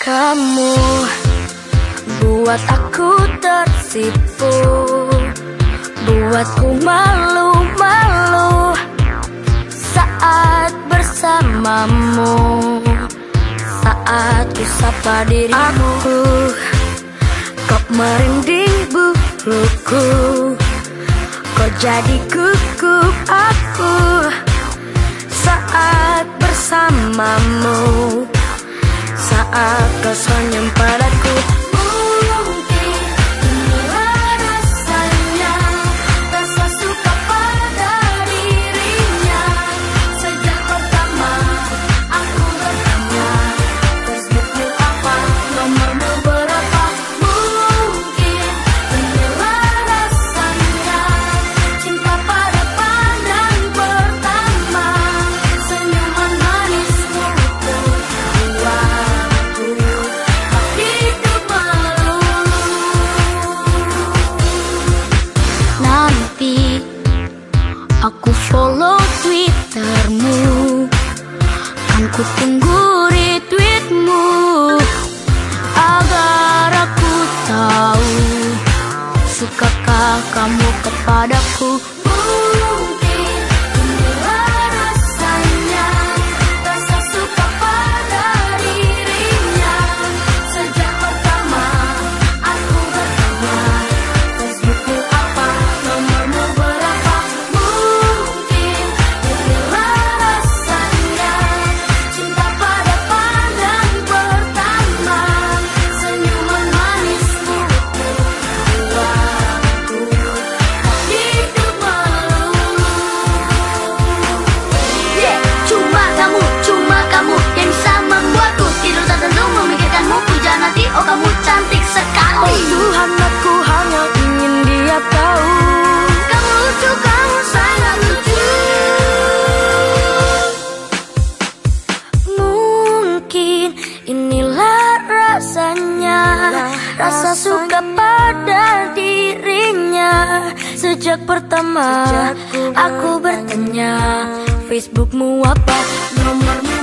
Kamu buat aku tersipu Buatku malu-malu Saat bersamamu Saat ku sapa dirimu. Aku kok merinding buluku Kau jadi kuku aku Saat bersamamu Saat kau senyum padaku follow twittermu. Kan ku tunggu retweetmu. Agar aku tahu Sukakah kamu kepadaku Rasa suka pada dirinya. Sejak pertama aku bertanya Facebookmu apa? Nomormu